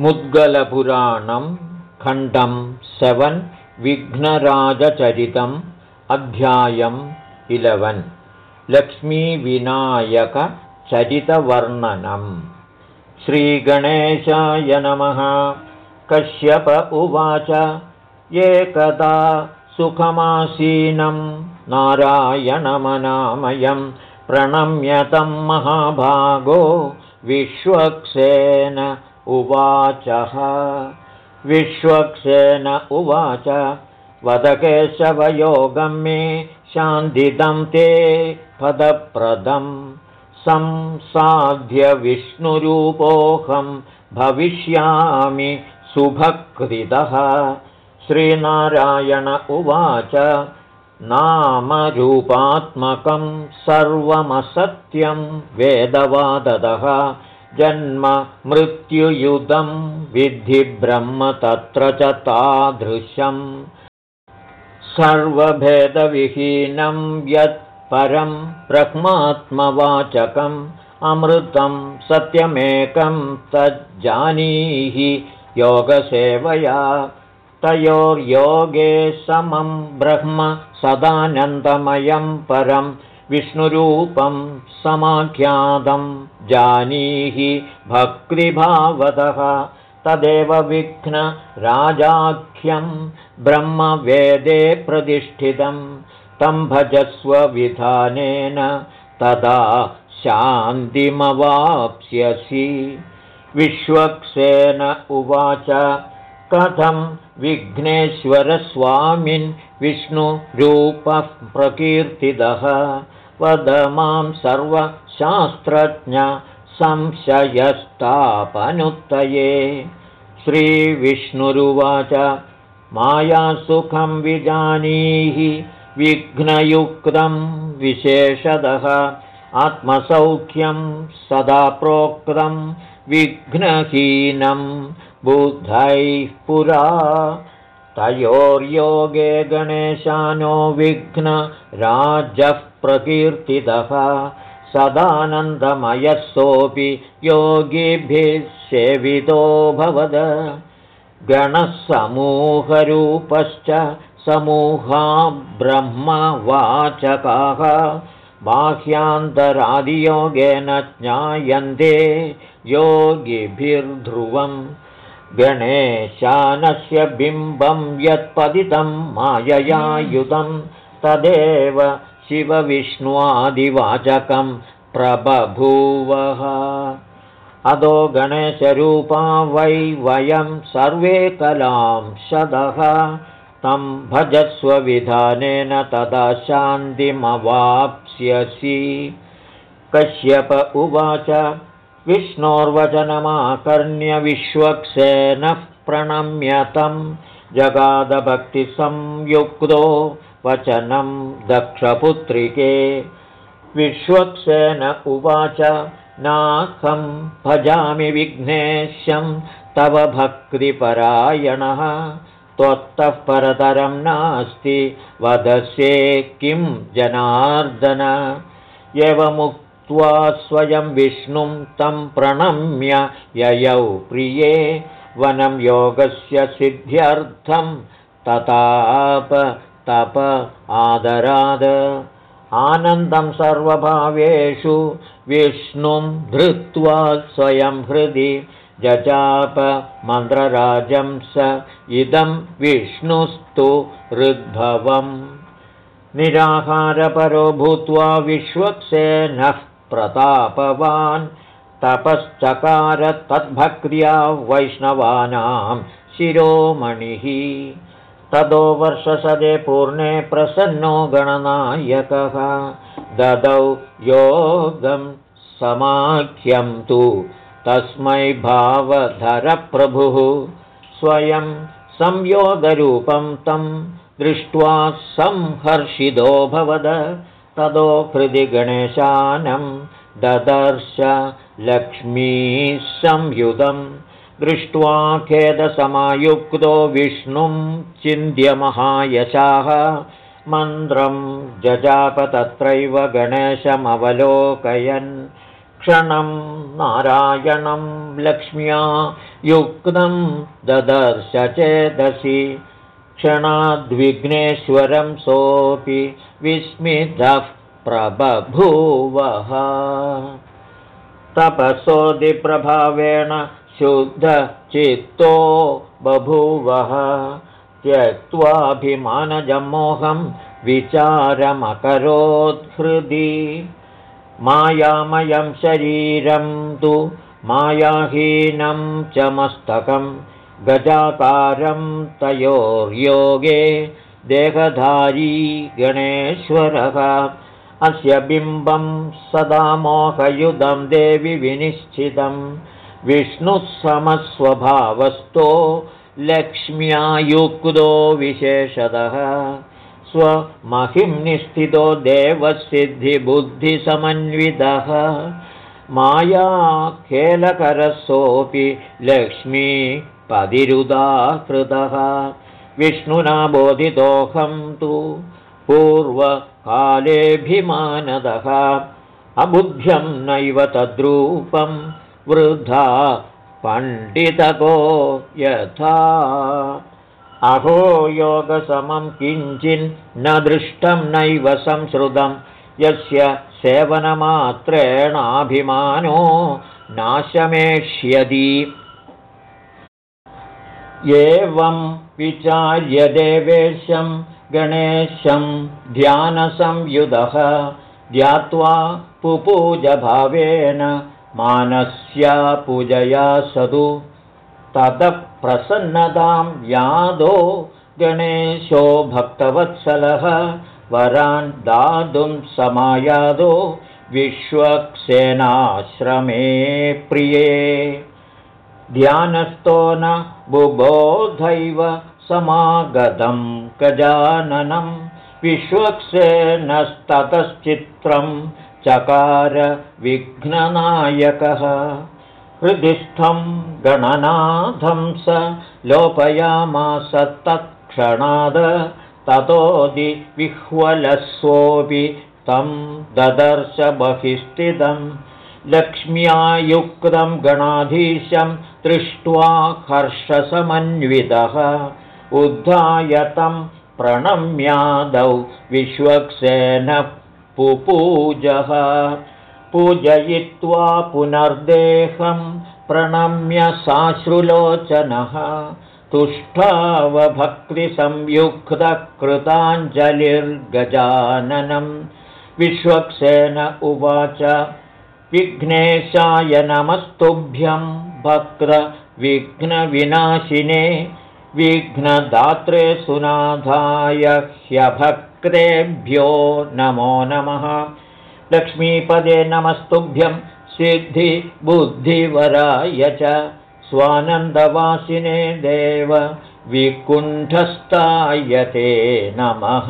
मुद्गलपुराणं खण्डं सेवन् विघ्नराजचरितम् अध्यायम् इलवन्। लक्ष्मीविनायकचरितवर्णनम्। श्रीगणेशाय नमः। कश्यप उवाच। एकदा सुखमासीनं। नारायणमनामयं प्रणम्यतं महाभागो विश्वक्सेन उवाचः। विश्वक्सेन उवाच। वदकेशवयोगं मे शान्दिदं ते पदप्रदं। संसाध्य विष्णुरूपोऽहं भविष्यामि सुभकृतः श्रीनारायण उवाच। नामरूपात्मकं सर्वमसत्यं वेदवाददः जन्म मृत्युयुधं विद्धि ब्रह्म तत्र च तादृशम्। सर्वभेदविहीनं यत् परं ब्रह्मात्मवाचकम्। अमृतं सत्यमेकं तज्जानीहि योगसेवया। तयोर्योगे समं ब्रह्म सदानन्दमयं परं विष्णुरूपं समाख्यातं जानीहि भक्तिभावतः तदेव विघ्नराजाख्यं ब्रह्मवेदे प्रतिष्ठितं तं भजस्वविधानेन तदा शान्तिमवाप्स्यसि। विश्वक्सेन उवाच कथं विघ्नेश्वरस्वामिन् विष्णुरूपः प्रकीर्तितः वद मां सर्वशास्त्रज्ञ संशयस्तापनुत्तये श्रीविष्णुरुवाच मायासुखं विजानीहि विघ्नयुक्तं विशेषतः आत्मसौख्यं सदा प्रोक्तं विघ्नहीनं बुद्धैः पुरा तयोर्योगे गणेशानो विघ्नराजः प्रकीर्तितः। सदानन्दमयः सोऽपि योगिभिः सेवितो भवद। गणः समूहा ब्रह्मवाचकाः। बाह्यान्तरादियोगेन ज्ञायन्ते योगिभिर्ध्रुवम् गणेशानस्य बिम्बं यत्पतितं माययायुधं तदेव शिवविष्णुवादिवाचकं प्रबभूवः। अदो गणेशरूपा वै वयं सर्वे कलां शदः तं भजस्वविधानेन तदा शान्तिमवाप्स्यसि। कश्यप उवाच विष्णोर्वचनमाकर्ण्यविश्वक्सेनः प्रणम्यतं जगादभक्तिसंयुक्तो वचनं दक्षपुत्रिके। विश्वक्सेन उवाच नाहं भजामि विघ्नेश्यं तव भक्तिपरायणः। त्वत्तः परतरं नास्ति वदस्ये किं जनार्दन। एवमुक् त्वा स्वयं विष्णुं तं प्रणम्य ययौ प्रिये वनं योगस्य सिद्ध्यर्थं तताप तप आदराद। आनन्दं सर्वभावेषु विष्णुं धृत्वा स्वयं हृदि जजाप मन्त्रराजं स इदं विष्णुस्तु हृद्भवम्। निराहारपरो भूत्वा विश्वक्सेनः प्रतापवान् तपश्चकार तद्भक्त्या वैष्णवानां शिरोमणिः। तदो वर्षसदे पूर्णे प्रसन्नो गणनायकः। ददौ योगं समाख्यं तु तस्मै भावधरप्रभुः। स्वयं संयोगरूपं तं दृष्ट्वा संहर्षिदोऽभवद तदो हृदि गणेशानं ददर्श लक्ष्मीसंयुधं दृष्ट्वा खेदसमायुक्तो विष्णुं चिन्त्यमहायशाः मन्त्रं जजाप तत्रैव गणेशमवलोकयन्। क्षणं नारायणं लक्ष्म्या युक्तं ददर्श चेदसि क्षणाद्विघ्नेश्वरं सोऽपि विस्मितः प्रबभूवः। तपसोदिप्रभावेण शुद्धचित्तो बभूवः। त्यक्त्वाभिमानजमोहं विचारमकरोत्हृदि मायामयं शरीरं तु मायाहीनं च मस्तकं गजाकारं तयोर्योगे देहधारी गणेश्वरः। अस्य बिम्बं सदा मोहयुधं देवि विनिश्चितं। विष्णुः समस्वभावस्थो लक्ष्म्यायुक्तो विशेषतः। स्वमहिम्निस्थितो देवसिद्धिबुद्धिसमन्वितः। मायाखेलकरसोऽपि लक्ष्मीपदिरुदाकृतः विष्णुना बोधितोऽहं तु पूर्वकालेऽभिमानदः। अबुद्ध्यं नैव तद्रूपं वृद्धा पण्डितको यथा। अहो योगसमं किञ्चिन्न दृष्टं नैव संश्रुतं यस्य सेवनमात्रेणाभिमानो नाशमेष्यति एवं विचार्य देवेशं गणेशं ध्यानसंयुधः ध्यात्वा पुपूजभावेन मानस्या पूजया सदु। ततः प्रसन्नतां यादो गणेशो भक्तवत्सलः वरान् दातुं समायादो विश्वक्सेनाश्रमे प्रिये ध्यानस्थो न बुबोधैव समागतं गजाननं विश्वक्सेनस्ततश्चित्रं चकार विघ्ननायकः हृदिस्थं गणनाथं स लोपयामास तत्क्षणाद ततोदिविह्वलस्वोऽपि तं ददर्श बहिस्थितं लक्ष्म्यायुक्तं गणाधीशं दृष्ट्वा हर्षसमन्वितः। उद्धायतं प्रणम्यादौ विश्वक्सेन पुपूजः। पूजयित्वा पुनर्देहं प्रणम्य साश्रुलोचनः। तुष्टावभक्तिसंयुक्तकृताञ्जलिर्गजाननं। विश्वक्सेन उवाच विघ्नेशाय नमस्तुभ्यं भक्तविघ्नविनाशिने विघ्नदात्रे सुनाधाय ह्यभक्तेभ्यो नमो नमः। लक्ष्मीपदे नमस्तुभ्यं सिद्धिबुद्धिवराय च स्वानन्दवासिने देव विकुण्ठस्थायते नमः।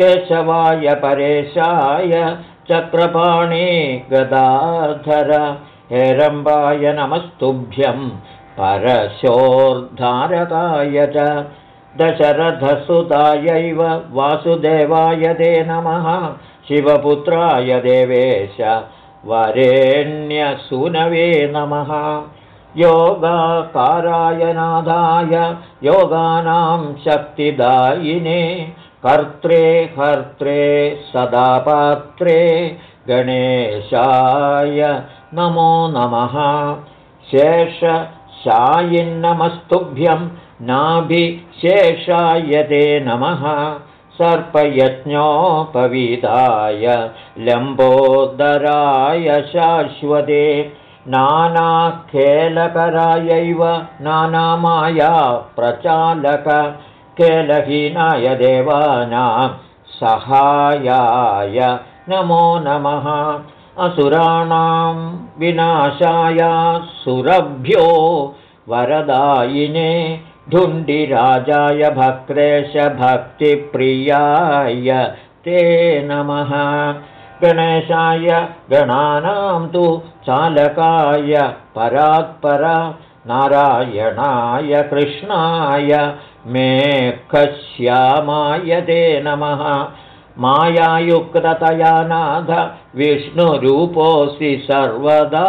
केशवाय परेशाय चक्रपाणे गदाधर हेरम्बाय नमस्तुभ्यं परशोर्धारकाय च दशरथसुतायैव वासुदेवाय ते नमः शिवपुत्राय देवेश वरेण्यसूनवे नमः योगाकाराय नादाय योगानां शक्तिदायिने कर्त्रे हर्त्रे सदापात्रे गणेशाय नमो नमः। शेषशायिन्नमस्तुभ्यं नाभिशेषाय ते नमः। सर्पयज्ञोपवीताय लम्बोदराय शाश्वते नानाखेलकरायैव नानामाया प्रचालक खेलहीनाय देवानां सहायाय। नमो नमः असुराणां विनाशाय सुरभ्यो वरदायिने धुण्डिराजाय भक्तेशभक्तिप्रियाय ते नमः। गणेशाय गणानां तु चालकाय परात्पर नारायणाय कृष्णाय मेखश्यामाय ते नमः मायायुक्ततया नाथ विष्णुरूपोऽसि सर्वदा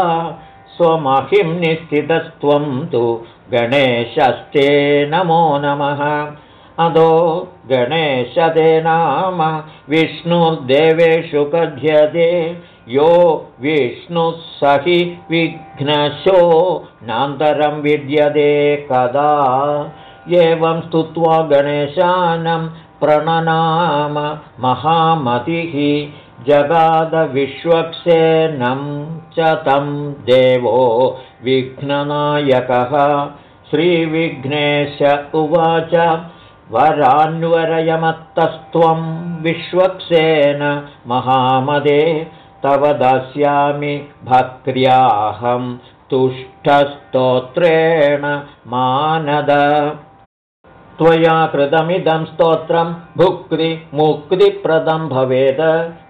स्वमहिं निश्चितस्त्वं तु गणेशस्ते नमो नमः। अदो गणेशते नाम विष्णुर्देवेषु कथ्यते। यो विष्णुः स हि विघ्नशो नान्तरं विद्यते कदा। एवं स्तुत्वा गणेशानं प्रणनाम महामतिः जगादविश्वक्सेनं च तं देवो विघ्ननायकः। श्रीविघ्नेश उवाच वरान्वरयमत्तस्त्वं विश्वक्सेन महामदे तव दास्यामि भक्र्याहं तुष्टस्तोत्रेण मानद त्वया कृतमिदं स्तोत्रं भुक्तिमुक्तिप्रदं भवेद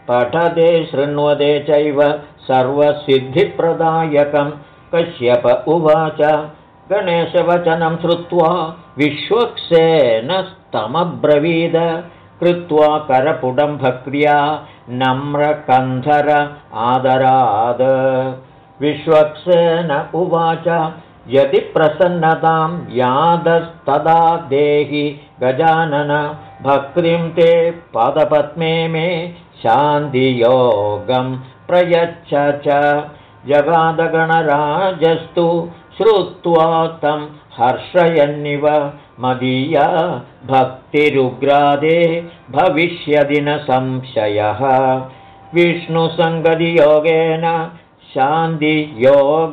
पठदे शृण्वदे चैव सर्वसिद्धिप्रदायकं। कश्यप उवाच गणेशवचनं श्रुत्वा विश्वक्सेनस्तमब्रवीद कृत्वा करपुडं भक्र्या नम्रकन्धर आदराद। विश्वक्सेन उवाच यदि प्रसन्नतां यादस्तदा देहि गजानन भक्तिं ते पदपद्मे मे शान्तियोगं प्रयच्छ च। जगादगणराजस्तु श्रुत्वा तं हर्षयन्निव मदीया भक्तिरुग्रादे भविष्यदि न संशयः विष्णुसङ्गतियोगेन शान्तियोगमवाप्स्यसि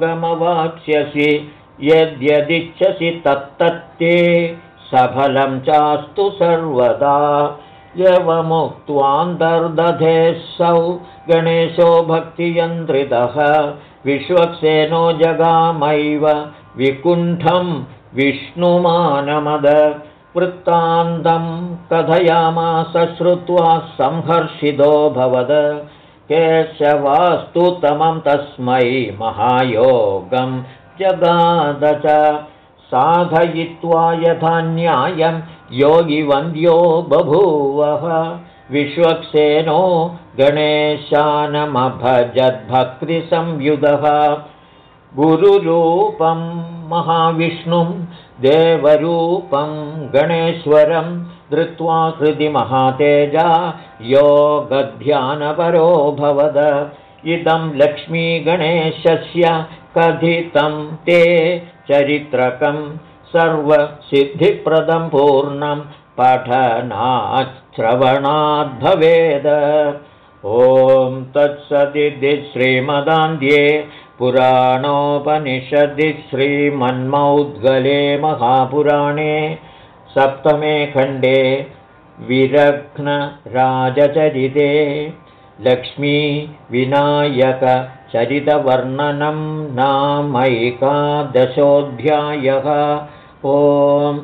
यद्यदिच्छसि तत्तत्ते सफलं चास्तु सर्वदा। यवमुक्त्वान्तर्दधेऽसौ गणेशो भक्तियन्त्रितः। विश्वक्सेनो जगामैव विकुण्ठं विष्णुमानमद। वृत्तान्तं कथयामास श्रुत्वा संहर्षितोऽभवद केशवास्तुतमं तस्मै महायोगं जगाद च साधयित्वा यथा न्यायं योगिवन्द्यो बभूवः। विश्वक्सेनो गणेशानमभजद्भक्तिसंयुधः। गुरुरूपं महाविष्णुं देवरूपं गणेश्वरं धृत्वा हृदि महातेजा भवद इदं लक्ष्मीगणेशस्य कथितं ते चरित्रकं सर्वसिद्धिप्रदं पूर्णं पठनाच्छ्रवणाद्भवेद ॐ तत्सदिति श्रीमदान्ध्ये पुराणोपनिषदि श्रीमन्मौद्गले महापुराणे सप्तमे खण्डे विरघ्नराजचरिते लक्ष्मीविनायकचरितवर्णनं नामैकादशोऽध्यायः ओम्